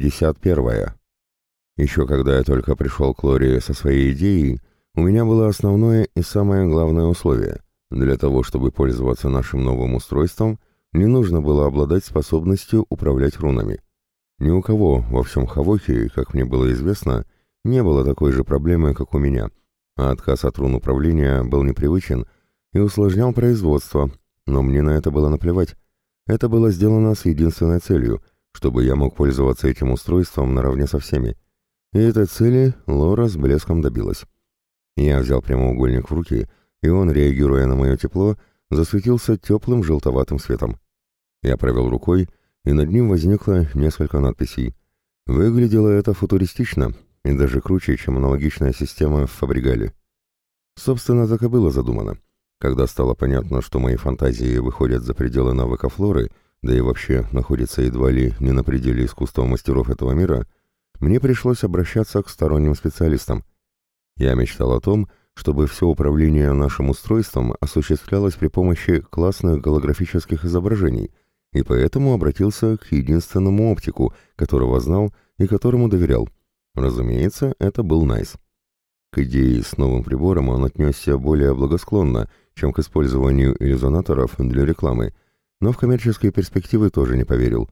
51. Еще когда я только пришел к Лоре со своей идеей, у меня было основное и самое главное условие. Для того, чтобы пользоваться нашим новым устройством, не нужно было обладать способностью управлять рунами. Ни у кого во всем Хавохе, как мне было известно, не было такой же проблемы, как у меня, а отказ от рун управления был непривычен и усложнял производство, но мне на это было наплевать. Это было сделано с единственной целью, чтобы я мог пользоваться этим устройством наравне со всеми. И этой цели Лора с блеском добилась. Я взял прямоугольник в руки, и он, реагируя на мое тепло, засветился теплым желтоватым светом. Я провел рукой, и над ним возникло несколько надписей. Выглядело это футуристично, и даже круче, чем аналогичная система в Фабригале. Собственно, так и было задумано. Когда стало понятно, что мои фантазии выходят за пределы навыка флоры, да и вообще находятся едва ли не на пределе искусства мастеров этого мира, мне пришлось обращаться к сторонним специалистам. Я мечтал о том, чтобы все управление нашим устройством осуществлялось при помощи классных голографических изображений, и поэтому обратился к единственному оптику, которого знал и которому доверял. Разумеется, это был Найс. К идее с новым прибором он отнесся более благосклонно, чем к использованию иллюзонаторов для рекламы, но в коммерческие перспективы тоже не поверил.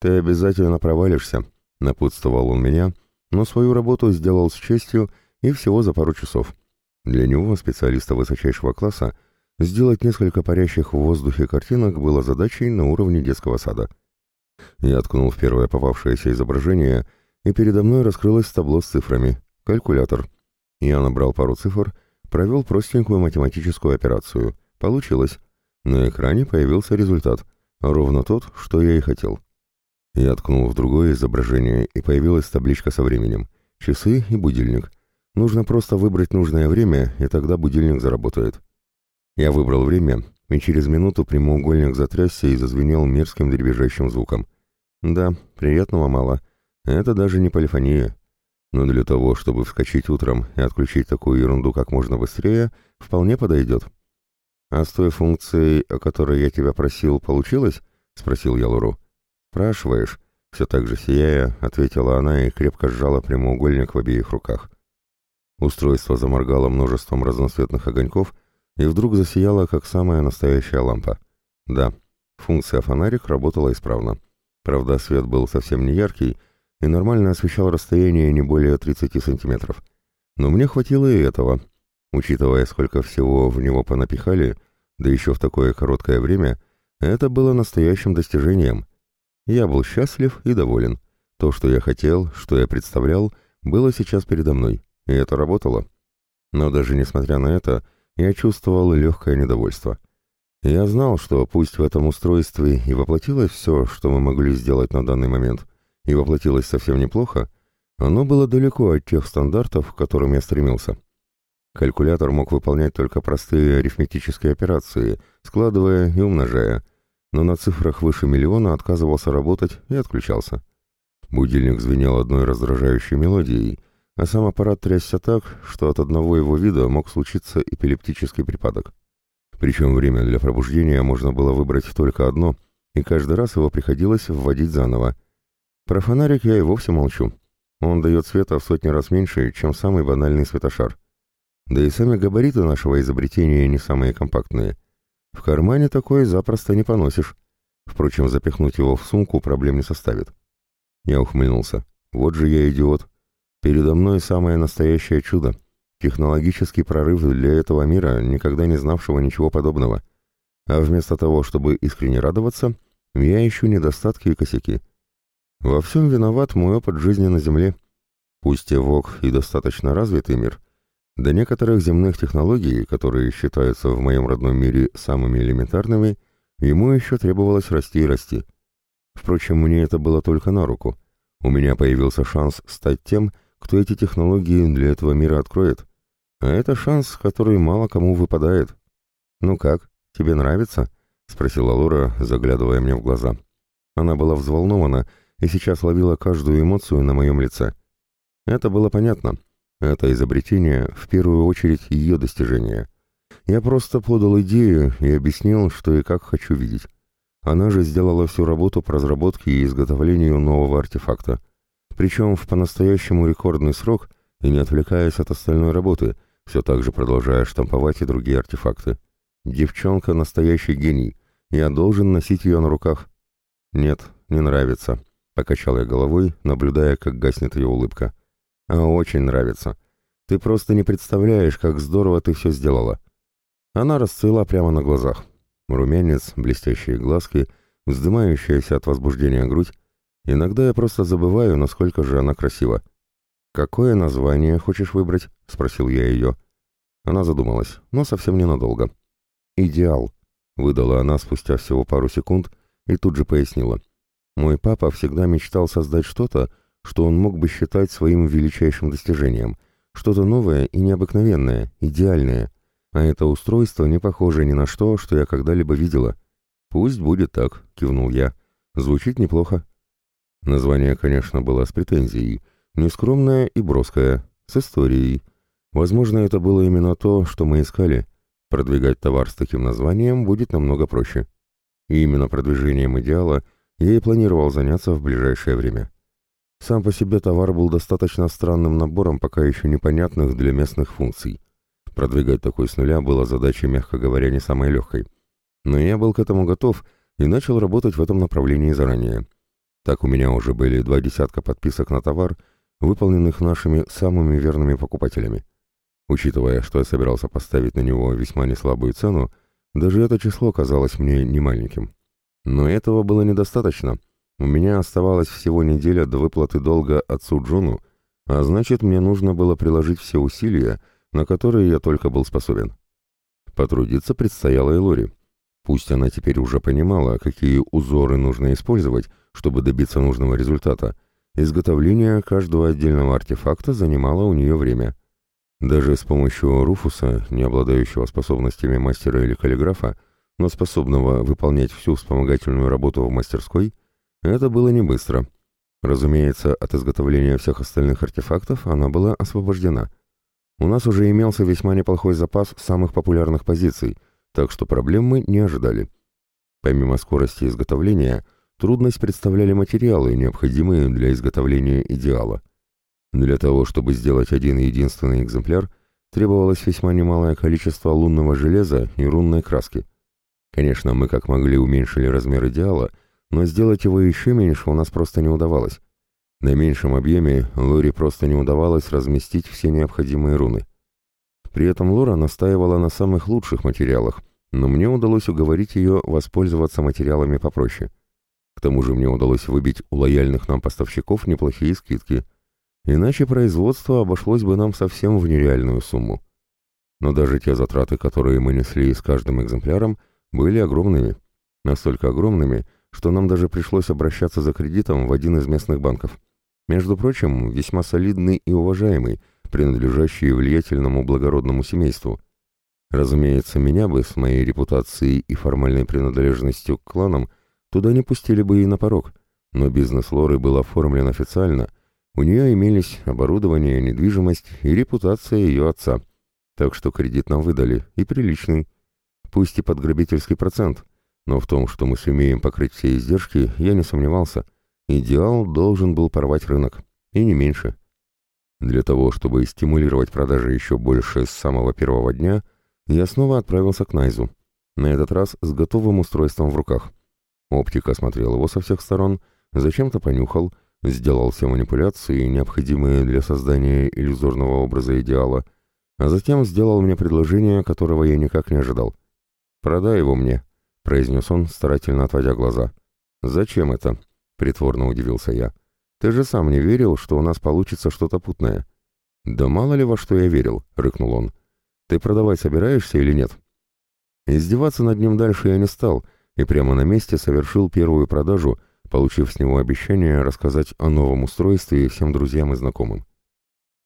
«Ты обязательно провалишься», — напутствовал он меня, но свою работу сделал с честью и всего за пару часов. Для него, специалиста высочайшего класса, сделать несколько парящих в воздухе картинок было задачей на уровне детского сада. Я ткнул в первое попавшееся изображение, и передо мной раскрылось табло с цифрами. Калькулятор. Я набрал пару цифр, провел простенькую математическую операцию. Получилось. На экране появился результат. Ровно тот, что я и хотел. Я ткнул в другое изображение, и появилась табличка со временем. Часы и будильник — Нужно просто выбрать нужное время, и тогда будильник заработает. Я выбрал время, и через минуту прямоугольник затрясся и зазвенел мерзким дребезжащим звуком. Да, приятного мало. Это даже не полифония. Но для того, чтобы вскочить утром и отключить такую ерунду как можно быстрее, вполне подойдет. «А с той функцией, о которой я тебя просил, получилось?» — спросил я Лору. «Спрашиваешь?» — все так же сияя, ответила она и крепко сжала прямоугольник в обеих руках. Устройство заморгало множеством разноцветных огоньков и вдруг засияло, как самая настоящая лампа. Да, функция фонарик работала исправно. Правда, свет был совсем не яркий и нормально освещал расстояние не более 30 сантиметров. Но мне хватило и этого. Учитывая, сколько всего в него понапихали, да еще в такое короткое время, это было настоящим достижением. Я был счастлив и доволен. То, что я хотел, что я представлял, было сейчас передо мной и это работало. Но даже несмотря на это, я чувствовал легкое недовольство. Я знал, что пусть в этом устройстве и воплотилось все, что мы могли сделать на данный момент, и воплотилось совсем неплохо, оно было далеко от тех стандартов, к которым я стремился. Калькулятор мог выполнять только простые арифметические операции, складывая и умножая, но на цифрах выше миллиона отказывался работать и отключался. Будильник звенел одной раздражающей мелодией — а сам аппарат трясся так, что от одного его вида мог случиться эпилептический припадок. Причем время для пробуждения можно было выбрать только одно, и каждый раз его приходилось вводить заново. Про фонарик я и вовсе молчу. Он дает света в сотни раз меньше, чем самый банальный светошар. Да и сами габариты нашего изобретения не самые компактные. В кармане такой запросто не поносишь. Впрочем, запихнуть его в сумку проблем не составит. Я ухмыльнулся. Вот же я идиот. Передо мной самое настоящее чудо. Технологический прорыв для этого мира, никогда не знавшего ничего подобного. А вместо того, чтобы искренне радоваться, я ищу недостатки и косяки. Во всем виноват мой опыт жизни на Земле. Пусть Эвок и достаточно развитый мир, до некоторых земных технологий, которые считаются в моем родном мире самыми элементарными, ему еще требовалось расти и расти. Впрочем, мне это было только на руку. У меня появился шанс стать тем, кто эти технологии для этого мира откроет. А это шанс, который мало кому выпадает. «Ну как, тебе нравится?» — спросила Лора, заглядывая мне в глаза. Она была взволнована и сейчас ловила каждую эмоцию на моем лице. Это было понятно. Это изобретение, в первую очередь, ее достижение. Я просто подал идею и объяснил, что и как хочу видеть. Она же сделала всю работу по разработке и изготовлению нового артефакта. причем в по-настоящему рекордный срок и не отвлекаясь от остальной работы, все так же продолжая штамповать и другие артефакты. Девчонка — настоящий гений. Я должен носить ее на руках. Нет, не нравится. Покачал я головой, наблюдая, как гаснет ее улыбка. А очень нравится. Ты просто не представляешь, как здорово ты все сделала. Она расцвела прямо на глазах. Румянец, блестящие глазки, вздымающаяся от возбуждения грудь. Иногда я просто забываю, насколько же она красива. «Какое название хочешь выбрать?» — спросил я ее. Она задумалась, но совсем ненадолго. «Идеал», — выдала она спустя всего пару секунд и тут же пояснила. «Мой папа всегда мечтал создать что-то, что он мог бы считать своим величайшим достижением, что-то новое и необыкновенное, идеальное, а это устройство не похоже ни на что, что я когда-либо видела. «Пусть будет так», — кивнул я. «Звучит неплохо». Название, конечно, было с претензией, нескромное и броское, с историей. Возможно, это было именно то, что мы искали. Продвигать товар с таким названием будет намного проще. И именно продвижением идеала я и планировал заняться в ближайшее время. Сам по себе товар был достаточно странным набором пока еще непонятных для местных функций. Продвигать такой с нуля было задачей, мягко говоря, не самой легкой. Но я был к этому готов и начал работать в этом направлении заранее. Так у меня уже были два десятка подписок на товар, выполненных нашими самыми верными покупателями. Учитывая, что я собирался поставить на него весьма неслабую цену, даже это число казалось мне немаленьким. Но этого было недостаточно. У меня оставалась всего неделя до выплаты долга отцу Джону, а значит, мне нужно было приложить все усилия, на которые я только был способен. Потрудиться предстояло и Лори. Пусть она теперь уже понимала, какие узоры нужно использовать, чтобы добиться нужного результата, изготовление каждого отдельного артефакта занимало у нее время. Даже с помощью Руфуса, не обладающего способностями мастера или каллиграфа, но способного выполнять всю вспомогательную работу в мастерской, это было не быстро. Разумеется, от изготовления всех остальных артефактов она была освобождена – у нас уже имелся весьма неплохой запас самых популярных позиций, так что проблем мы не ожидали. Помимо скорости изготовления, трудность представляли материалы, необходимые для изготовления идеала. Для того, чтобы сделать один единственный экземпляр, требовалось весьма немалое количество лунного железа и рунной краски. Конечно, мы как могли уменьшили размер идеала, но сделать его еще меньше у нас просто не удавалось. На меньшем объеме Лори просто не удавалось разместить все необходимые руны. При этом Лора настаивала на самых лучших материалах, но мне удалось уговорить ее воспользоваться материалами попроще. К тому же мне удалось выбить у лояльных нам поставщиков неплохие скидки, иначе производство обошлось бы нам совсем в нереальную сумму. Но даже те затраты, которые мы несли с каждым экземпляром, были огромными. Настолько огромными, что нам даже пришлось обращаться за кредитом в один из местных банков. Между прочим, весьма солидный и уважаемый, принадлежащий влиятельному благородному семейству. Разумеется, меня бы с моей репутацией и формальной принадлежностью к кланам туда не пустили бы и на порог, но бизнес Лоры был оформлен официально, у нее имелись оборудование, недвижимость и репутация ее отца, так что кредит нам выдали, и приличный, пусть и под грабительский процент, но в том, что мы сумеем покрыть все издержки, я не сомневался – Идеал должен был порвать рынок, и не меньше. Для того, чтобы стимулировать продажи еще больше с самого первого дня, я снова отправился к Найзу, на этот раз с готовым устройством в руках. Оптик осмотрел его со всех сторон, зачем-то понюхал, сделал все манипуляции, необходимые для создания иллюзорного образа идеала, а затем сделал мне предложение, которого я никак не ожидал. «Продай его мне», — произнес он, старательно отводя глаза. «Зачем это?» Притворно удивился я. «Ты же сам не верил, что у нас получится что-то путное». «Да мало ли во что я верил», — рыкнул он. «Ты продавать собираешься или нет?» Издеваться над ним дальше я не стал, и прямо на месте совершил первую продажу, получив с него обещание рассказать о новом устройстве всем друзьям и знакомым.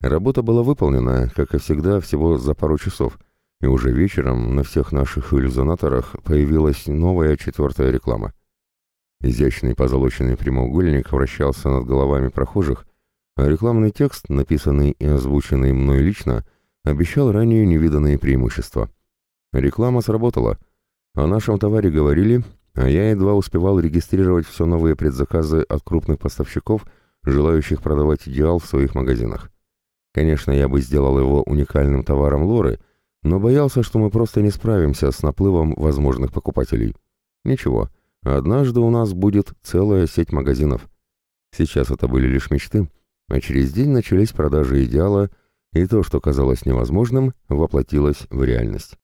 Работа была выполнена, как и всегда, всего за пару часов, и уже вечером на всех наших иллюзонаторах появилась новая четвертая реклама. Изящный позолоченный прямоугольник вращался над головами прохожих, а рекламный текст, написанный и озвученный мной лично, обещал ранее невиданные преимущества. Реклама сработала. О нашем товаре говорили, а я едва успевал регистрировать все новые предзаказы от крупных поставщиков, желающих продавать идеал в своих магазинах. Конечно, я бы сделал его уникальным товаром Лоры, но боялся, что мы просто не справимся с наплывом возможных покупателей. Ничего, однажды у нас будет целая сеть магазинов. Сейчас это были лишь мечты, а через день начались продажи идеала, и то, что казалось невозможным, воплотилось в реальность.